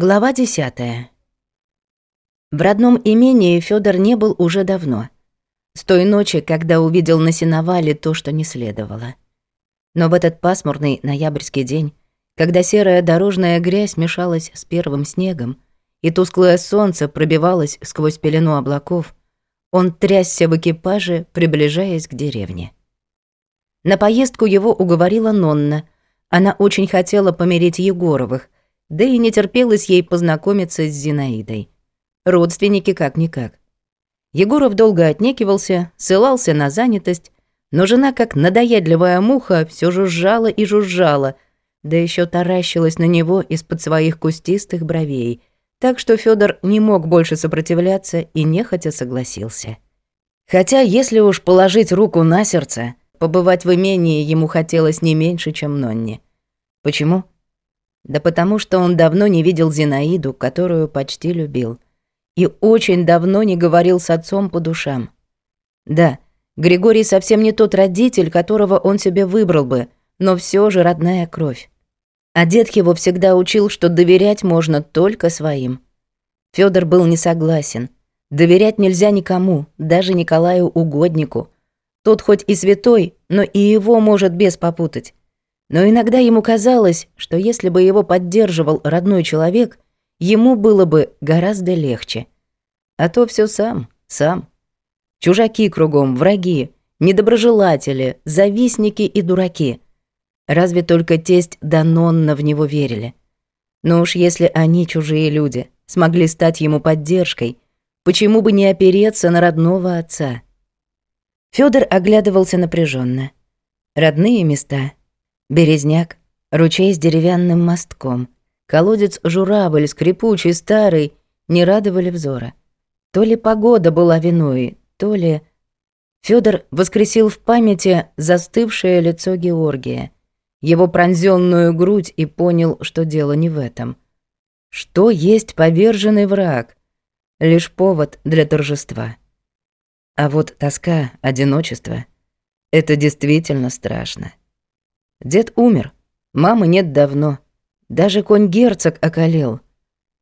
Глава 10. В родном имении Фёдор не был уже давно. С той ночи, когда увидел на сеновале то, что не следовало. Но в этот пасмурный ноябрьский день, когда серая дорожная грязь мешалась с первым снегом, и тусклое солнце пробивалось сквозь пелену облаков, он трясся в экипаже, приближаясь к деревне. На поездку его уговорила Нонна. Она очень хотела помирить Егоровых — да и не терпелось ей познакомиться с Зинаидой. Родственники как-никак. Егоров долго отнекивался, ссылался на занятость, но жена, как надоедливая муха, все жужжала и жужжала, да еще таращилась на него из-под своих кустистых бровей, так что Федор не мог больше сопротивляться и нехотя согласился. Хотя, если уж положить руку на сердце, побывать в имении ему хотелось не меньше, чем Нонни. Почему? Да потому что он давно не видел Зинаиду, которую почти любил, и очень давно не говорил с отцом по душам. Да, Григорий совсем не тот родитель, которого он себе выбрал бы, но все же родная кровь. А дед его всегда учил, что доверять можно только своим. Федор был не согласен. Доверять нельзя никому, даже Николаю Угоднику. Тот хоть и святой, но и его может без попутать. Но иногда ему казалось, что если бы его поддерживал родной человек, ему было бы гораздо легче. А то все сам, сам. Чужаки кругом, враги, недоброжелатели, завистники и дураки. Разве только тесть Данонна в него верили. Но уж если они, чужие люди, смогли стать ему поддержкой, почему бы не опереться на родного отца? Фёдор оглядывался напряженно. Родные места — Березняк, ручей с деревянным мостком, колодец журавль, скрипучий, старый, не радовали взора. То ли погода была виной, то ли... Фёдор воскресил в памяти застывшее лицо Георгия, его пронзённую грудь и понял, что дело не в этом. Что есть поверженный враг? Лишь повод для торжества. А вот тоска, одиночество — это действительно страшно. Дед умер. Мамы нет давно. Даже конь-герцог околел.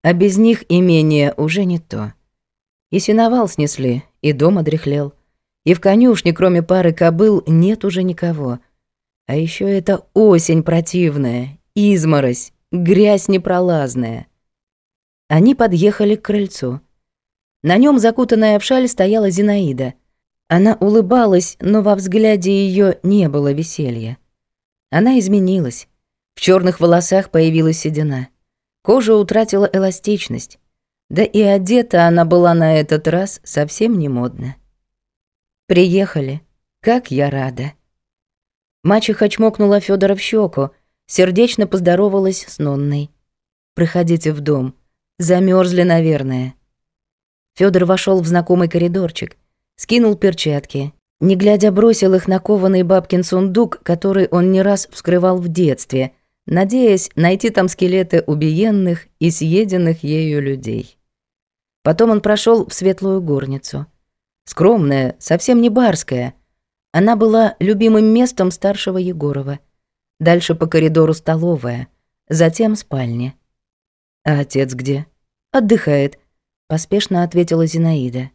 А без них имение уже не то. И сеновал снесли, и дом одряхлел. И в конюшне, кроме пары кобыл, нет уже никого. А еще это осень противная, изморозь, грязь непролазная. Они подъехали к крыльцу. На нем закутанная в шаль стояла Зинаида. Она улыбалась, но во взгляде ее не было веселья. Она изменилась. В черных волосах появилась седина. Кожа утратила эластичность. Да и одета она была на этот раз совсем не модно. «Приехали. Как я рада!» Мачеха чмокнула Федора в щеку, сердечно поздоровалась с Нонной. «Проходите в дом. Замерзли, наверное». Федор вошел в знакомый коридорчик, скинул перчатки, не глядя бросил их на кованый бабкин сундук, который он не раз вскрывал в детстве, надеясь найти там скелеты убиенных и съеденных ею людей. Потом он прошел в светлую горницу. Скромная, совсем не барская. Она была любимым местом старшего Егорова. Дальше по коридору столовая, затем спальня. «А отец где?» «Отдыхает», — поспешно ответила Зинаида.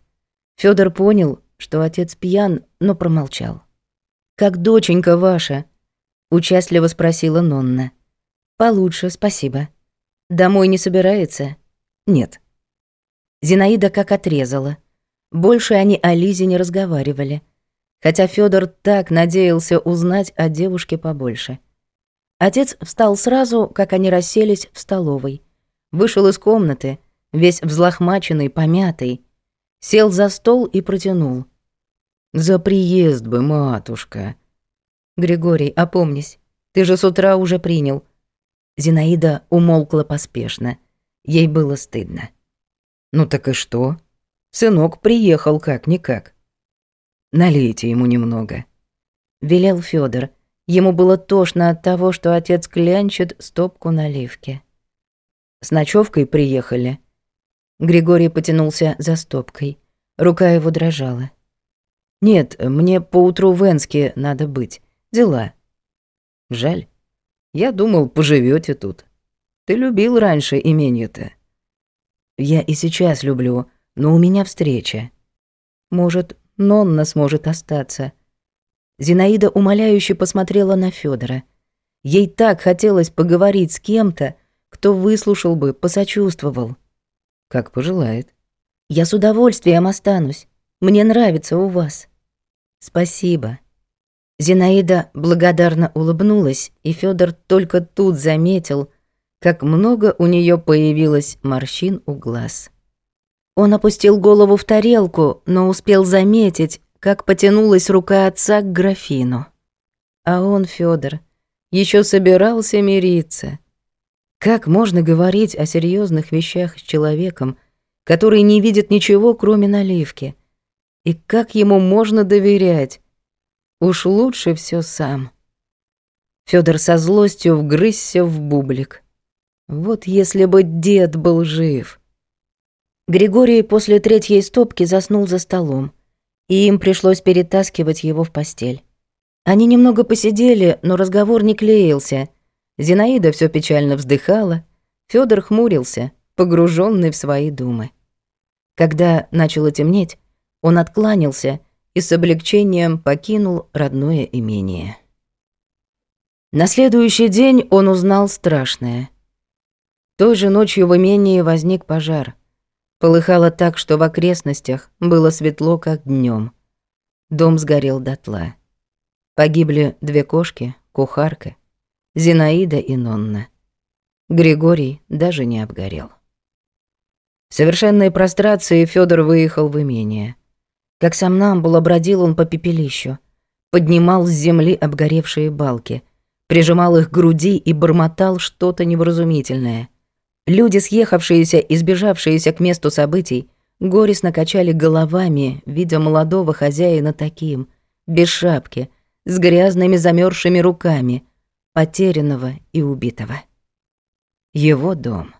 Федор понял, что отец пьян, но промолчал. «Как доченька ваша?» — участливо спросила Нонна. «Получше, спасибо. Домой не собирается?» «Нет». Зинаида как отрезала. Больше они о Лизе не разговаривали, хотя Федор так надеялся узнать о девушке побольше. Отец встал сразу, как они расселись в столовой. Вышел из комнаты, весь взлохмаченный, помятый. Сел за стол и протянул. «За приезд бы, матушка!» «Григорий, опомнись, ты же с утра уже принял». Зинаида умолкла поспешно. Ей было стыдно. «Ну так и что? Сынок приехал как-никак». «Налейте ему немного», — велел Фёдор. Ему было тошно от того, что отец клянчит стопку наливки. «С ночевкой приехали». Григорий потянулся за стопкой. Рука его дрожала. Нет, мне поутру в Энске надо быть. Дела. Жаль. Я думал, поживете тут. Ты любил раньше имение-то. Я и сейчас люблю, но у меня встреча. Может, Нонна сможет остаться. Зинаида умоляюще посмотрела на Федора. Ей так хотелось поговорить с кем-то, кто выслушал бы, посочувствовал. Как пожелает. Я с удовольствием останусь. Мне нравится у вас. «Спасибо». Зинаида благодарно улыбнулась, и Федор только тут заметил, как много у нее появилось морщин у глаз. Он опустил голову в тарелку, но успел заметить, как потянулась рука отца к графину. А он, Федор, еще собирался мириться. Как можно говорить о серьезных вещах с человеком, который не видит ничего, кроме наливки — и как ему можно доверять? Уж лучше все сам. Федор со злостью вгрызся в бублик. Вот если бы дед был жив. Григорий после третьей стопки заснул за столом, и им пришлось перетаскивать его в постель. Они немного посидели, но разговор не клеился. Зинаида все печально вздыхала, Федор хмурился, погруженный в свои думы. Когда начало темнеть, он откланялся и с облегчением покинул родное имение. На следующий день он узнал страшное. Той же ночью в имении возник пожар. Полыхало так, что в окрестностях было светло, как днем. Дом сгорел дотла. Погибли две кошки, кухарка, Зинаида и Нонна. Григорий даже не обгорел. В совершенной прострации Федор выехал в имение – как сомнамбула бродил он по пепелищу, поднимал с земли обгоревшие балки, прижимал их к груди и бормотал что-то невразумительное. Люди, съехавшиеся и сбежавшиеся к месту событий, горестно качали головами, видя молодого хозяина таким, без шапки, с грязными замерзшими руками, потерянного и убитого. Его дом.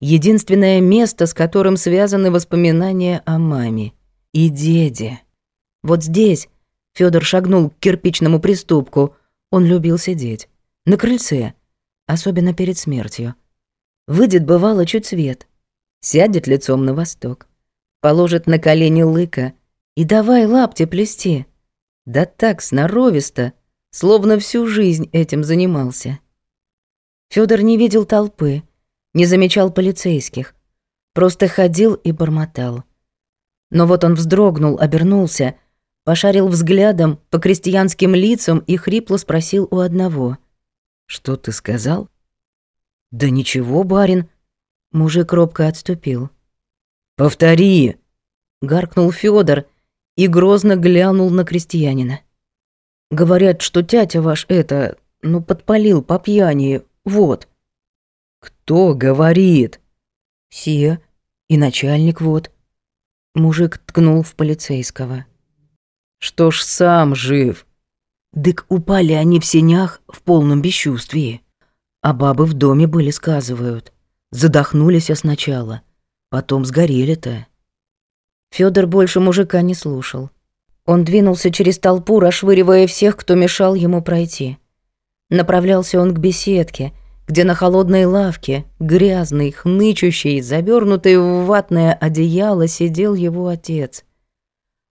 Единственное место, с которым связаны воспоминания о маме — и деде. Вот здесь Федор шагнул к кирпичному приступку. Он любил сидеть. На крыльце. Особенно перед смертью. Выйдет, бывало, чуть свет. Сядет лицом на восток. Положит на колени лыка. И давай лапти плести. Да так сноровисто, словно всю жизнь этим занимался. Федор не видел толпы, не замечал полицейских. Просто ходил и бормотал. Но вот он вздрогнул, обернулся, пошарил взглядом по крестьянским лицам и хрипло спросил у одного. «Что ты сказал?» «Да ничего, барин». Мужик робко отступил. «Повтори!» — гаркнул Фёдор и грозно глянул на крестьянина. «Говорят, что тятя ваш это, ну, подпалил по пьяни, вот». «Кто говорит?» «Все. И начальник вот». Мужик ткнул в полицейского. «Что ж сам жив?» Дык упали они в сенях в полном бесчувствии. А бабы в доме были, сказывают. Задохнулись я сначала, потом сгорели-то. Федор больше мужика не слушал. Он двинулся через толпу, расшвыривая всех, кто мешал ему пройти. Направлялся он к беседке — где на холодной лавке, грязный, хнычущий, завернутый в ватное одеяло, сидел его отец.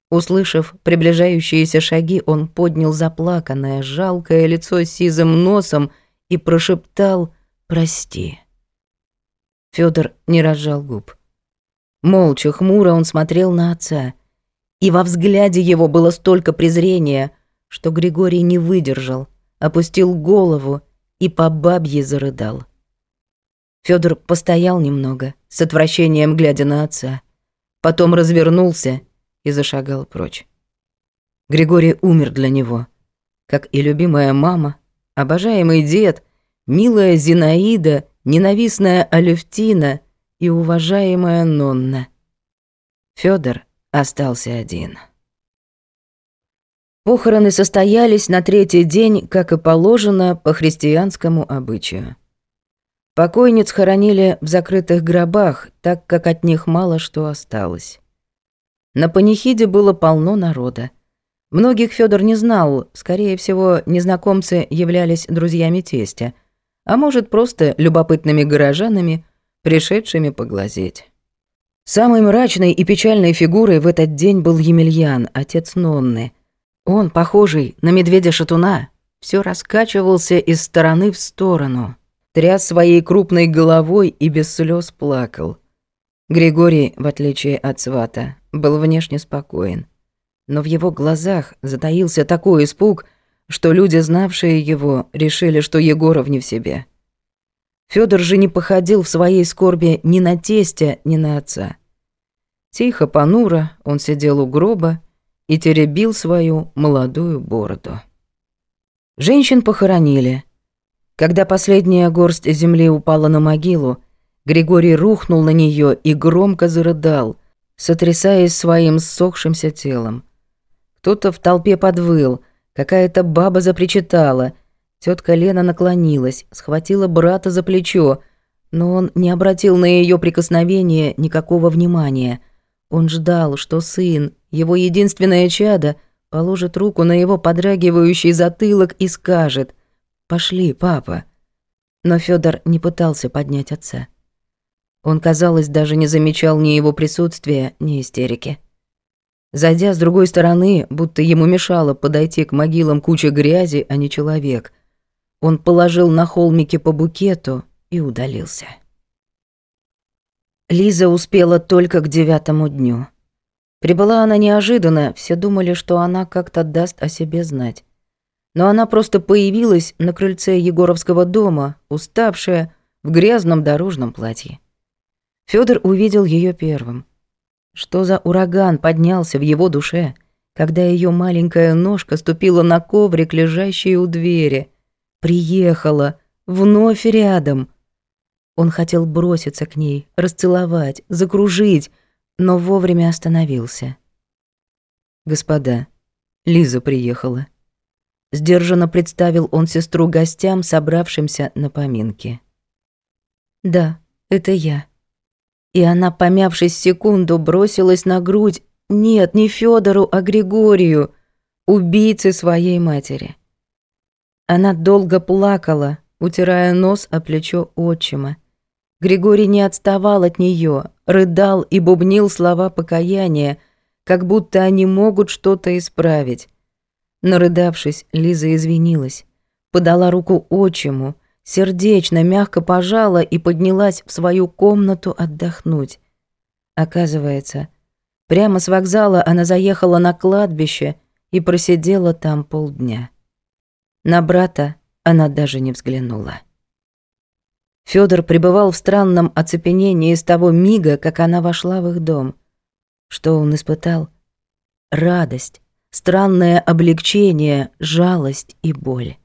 Услышав приближающиеся шаги, он поднял заплаканное, жалкое лицо с сизым носом и прошептал «Прости». Фёдор не разжал губ. Молча, хмуро он смотрел на отца, и во взгляде его было столько презрения, что Григорий не выдержал, опустил голову и по бабье зарыдал. Федор постоял немного, с отвращением глядя на отца, потом развернулся и зашагал прочь. Григорий умер для него, как и любимая мама, обожаемый дед, милая Зинаида, ненавистная Алюфтина и уважаемая Нонна. Федор остался один. Похороны состоялись на третий день, как и положено по христианскому обычаю. Покойниц хоронили в закрытых гробах, так как от них мало что осталось. На панихиде было полно народа. Многих Федор не знал, скорее всего, незнакомцы являлись друзьями тестя, а может, просто любопытными горожанами, пришедшими поглазеть. Самой мрачной и печальной фигурой в этот день был Емельян, отец Нонны – он, похожий на медведя-шатуна, все раскачивался из стороны в сторону, тряс своей крупной головой и без слез плакал. Григорий, в отличие от свата, был внешне спокоен. Но в его глазах затаился такой испуг, что люди, знавшие его, решили, что Егоров не в себе. Фёдор же не походил в своей скорби ни на тестя, ни на отца. Тихо, понуро он сидел у гроба и теребил свою молодую бороду. Женщин похоронили. Когда последняя горсть земли упала на могилу, Григорий рухнул на нее и громко зарыдал, сотрясаясь своим ссохшимся телом. Кто-то в толпе подвыл, какая-то баба запричитала. Тетка Лена наклонилась, схватила брата за плечо, но он не обратил на ее прикосновение никакого внимания – он ждал, что сын, его единственное чадо, положит руку на его подрагивающий затылок и скажет «Пошли, папа». Но Фёдор не пытался поднять отца. Он, казалось, даже не замечал ни его присутствия, ни истерики. Зайдя с другой стороны, будто ему мешало подойти к могилам куча грязи, а не человек, он положил на холмике по букету и удалился. Лиза успела только к девятому дню. Прибыла она неожиданно, все думали, что она как-то даст о себе знать. Но она просто появилась на крыльце Егоровского дома, уставшая, в грязном дорожном платье. Фёдор увидел её первым. Что за ураган поднялся в его душе, когда её маленькая ножка ступила на коврик, лежащий у двери. Приехала, вновь рядом — он хотел броситься к ней, расцеловать, закружить, но вовремя остановился. «Господа, Лиза приехала». Сдержанно представил он сестру гостям, собравшимся на поминки. «Да, это я». И она, помявшись секунду, бросилась на грудь. Нет, не Федору, а Григорию, убийце своей матери. Она долго плакала, утирая нос о плечо отчима. Григорий не отставал от нее, рыдал и бубнил слова покаяния, как будто они могут что-то исправить. Нарыдавшись, Лиза извинилась, подала руку отчиму, сердечно, мягко пожала и поднялась в свою комнату отдохнуть. Оказывается, прямо с вокзала она заехала на кладбище и просидела там полдня. На брата она даже не взглянула. Фёдор пребывал в странном оцепенении с того мига, как она вошла в их дом. Что он испытал? Радость, странное облегчение, жалость и боль.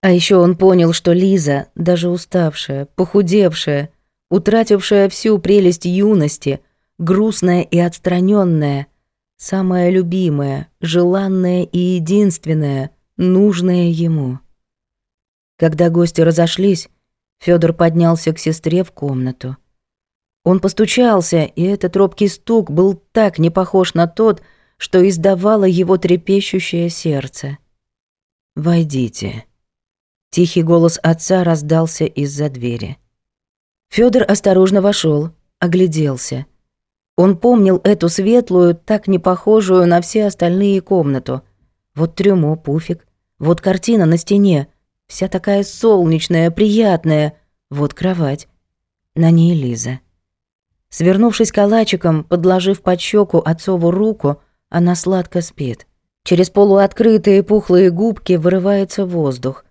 А еще он понял, что Лиза, даже уставшая, похудевшая, утратившая всю прелесть юности, грустная и отстраненная, самая любимая, желанная и единственная, нужная ему. Когда гости разошлись, Федор поднялся к сестре в комнату. Он постучался, и этот робкий стук был так не похож на тот, что издавало его трепещущее сердце. «Войдите». Тихий голос отца раздался из-за двери. Федор осторожно вошел, огляделся. Он помнил эту светлую, так не похожую на все остальные комнату. Вот трюмо, пуфик, вот картина на стене, Вся такая солнечная, приятная. Вот кровать. На ней Лиза. Свернувшись калачиком, подложив под щеку отцову руку, она сладко спит. Через полуоткрытые пухлые губки вырывается воздух.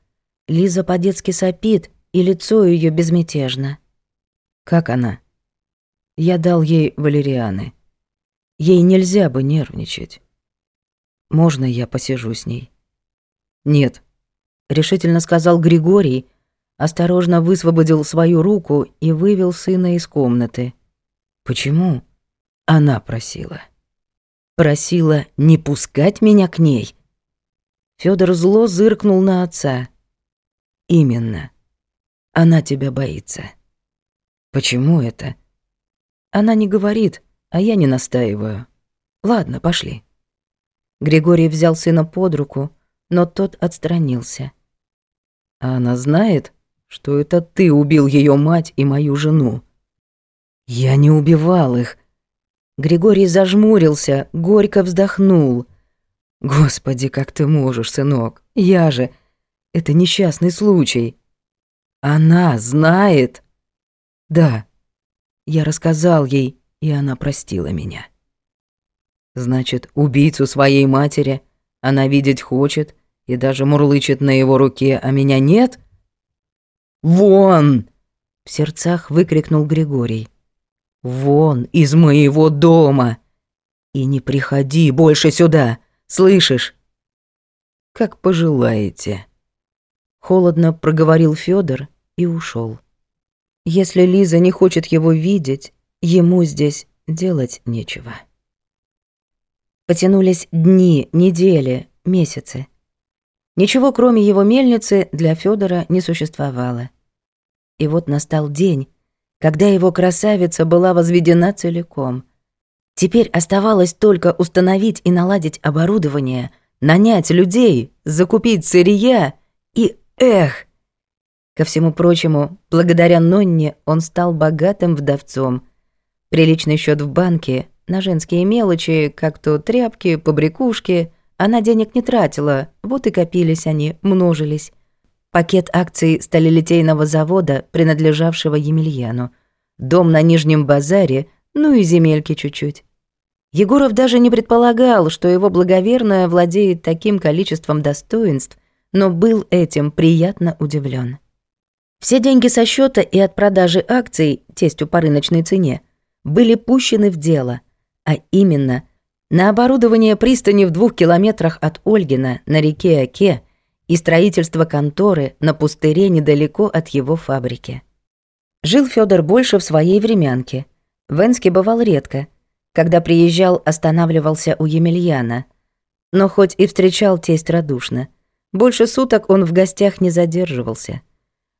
Лиза по-детски сопит, и лицо ее безмятежно. «Как она?» Я дал ей валерианы. Ей нельзя бы нервничать. Можно я посижу с ней? Нет, решительно сказал Григорий, осторожно высвободил свою руку и вывел сына из комнаты. Почему? Она просила. Просила не пускать меня к ней. Федор зло зыркнул на отца. Именно. Она тебя боится. Почему это? Она не говорит, а я не настаиваю. Ладно, пошли. Григорий взял сына под руку, но тот отстранился. «Она знает, что это ты убил ее мать и мою жену». «Я не убивал их». Григорий зажмурился, горько вздохнул. «Господи, как ты можешь, сынок? Я же... Это несчастный случай». «Она знает?» «Да». Я рассказал ей, и она простила меня. «Значит, убийцу своей матери...» Она видеть хочет и даже мурлычет на его руке, а меня нет? «Вон!» — в сердцах выкрикнул Григорий. «Вон из моего дома! И не приходи больше сюда, слышишь?» «Как пожелаете». Холодно проговорил Федор и ушел. Если Лиза не хочет его видеть, ему здесь делать нечего. Потянулись дни, недели, месяцы. Ничего, кроме его мельницы, для Федора не существовало. И вот настал день, когда его красавица была возведена целиком. Теперь оставалось только установить и наладить оборудование, нанять людей, закупить сырья и эх! Ко всему прочему, благодаря Нонне он стал богатым вдовцом. Приличный счёт в банке, на женские мелочи, как то тряпки, побрякушки. Она денег не тратила, вот и копились они, множились. Пакет акций сталилитейного завода, принадлежавшего Емельяну. Дом на Нижнем базаре, ну и земельки чуть-чуть. Егоров даже не предполагал, что его благоверная владеет таким количеством достоинств, но был этим приятно удивлен. Все деньги со счета и от продажи акций, тестью по рыночной цене, были пущены в дело, а именно на оборудование пристани в двух километрах от Ольгина на реке Оке и строительство конторы на пустыре недалеко от его фабрики. Жил Федор больше в своей времянке. В Энске бывал редко. Когда приезжал, останавливался у Емельяна. Но хоть и встречал тесть радушно. Больше суток он в гостях не задерживался.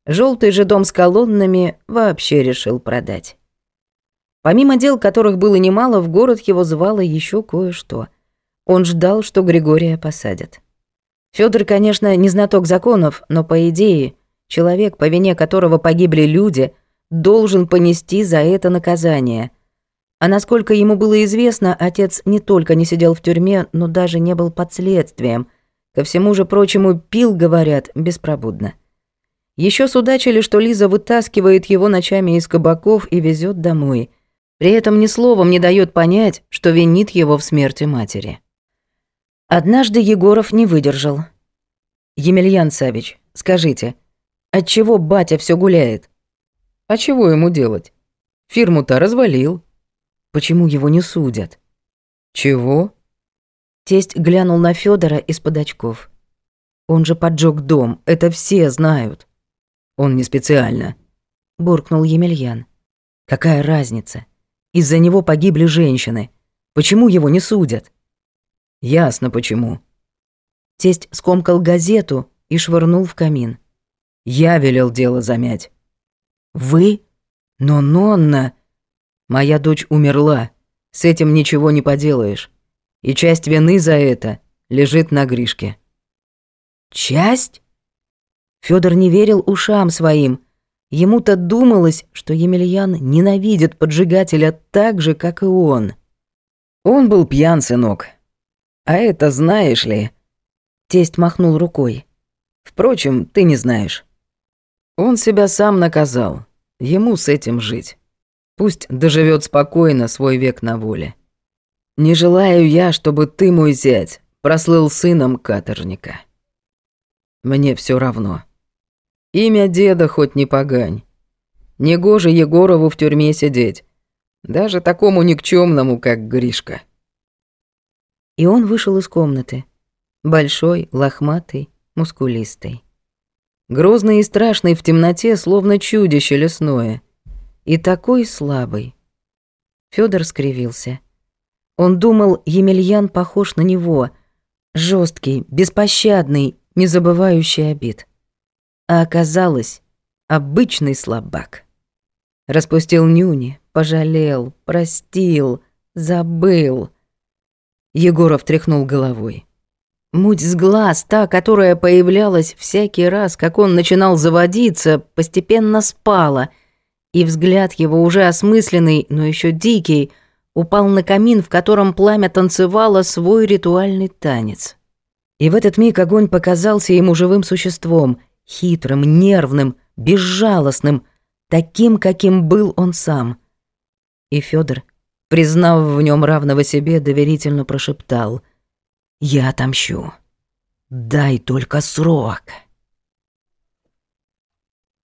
Желтый же дом с колоннами вообще решил продать. Помимо дел, которых было немало, в город его звало еще кое-что. Он ждал, что Григория посадят. Федор, конечно, не знаток законов, но, по идее, человек, по вине которого погибли люди, должен понести за это наказание. А насколько ему было известно, отец не только не сидел в тюрьме, но даже не был под следствием. Ко всему же прочему, пил, говорят, беспробудно. Еще судачили, что Лиза вытаскивает его ночами из кабаков и везет домой – при этом ни словом не дает понять, что винит его в смерти матери. Однажды Егоров не выдержал. «Емельян Савич, скажите, отчего батя все гуляет?» «А чего ему делать? Фирму-то развалил». «Почему его не судят?» «Чего?» Тесть глянул на Федора из-под очков. «Он же поджег дом, это все знают». «Он не специально», — буркнул Емельян. «Какая разница? Из-за него погибли женщины. Почему его не судят? Ясно почему. Тесть скомкал газету и швырнул в камин. Я велел дело замять. Вы? Но Нонна... Моя дочь умерла. С этим ничего не поделаешь. И часть вины за это лежит на Гришке. Часть? Фёдор не верил ушам своим. Ему-то думалось, что Емельян ненавидит поджигателя так же, как и он. Он был пьян, сынок. А это знаешь ли? Тесть махнул рукой. Впрочем, ты не знаешь. Он себя сам наказал. Ему с этим жить. Пусть доживет спокойно свой век на воле. Не желаю я, чтобы ты, мой зять, прослыл сыном каторжника. Мне все равно. Имя деда хоть не погань. Негоже Егорову в тюрьме сидеть. Даже такому никчемному, как Гришка. И он вышел из комнаты. Большой, лохматый, мускулистый. Грозный и страшный в темноте, словно чудище лесное. И такой слабый. Федор скривился. Он думал, Емельян похож на него. жесткий, беспощадный, не забывающий обид а оказалось обычный слабак. Распустил нюни, пожалел, простил, забыл. Егоров тряхнул головой. Муть с глаз, та, которая появлялась всякий раз, как он начинал заводиться, постепенно спала, и взгляд его, уже осмысленный, но еще дикий, упал на камин, в котором пламя танцевало свой ритуальный танец. И в этот миг огонь показался ему живым существом — хитрым, нервным, безжалостным, таким, каким был он сам. И Федор, признав в нем равного себе, доверительно прошептал «Я отомщу. Дай только срок».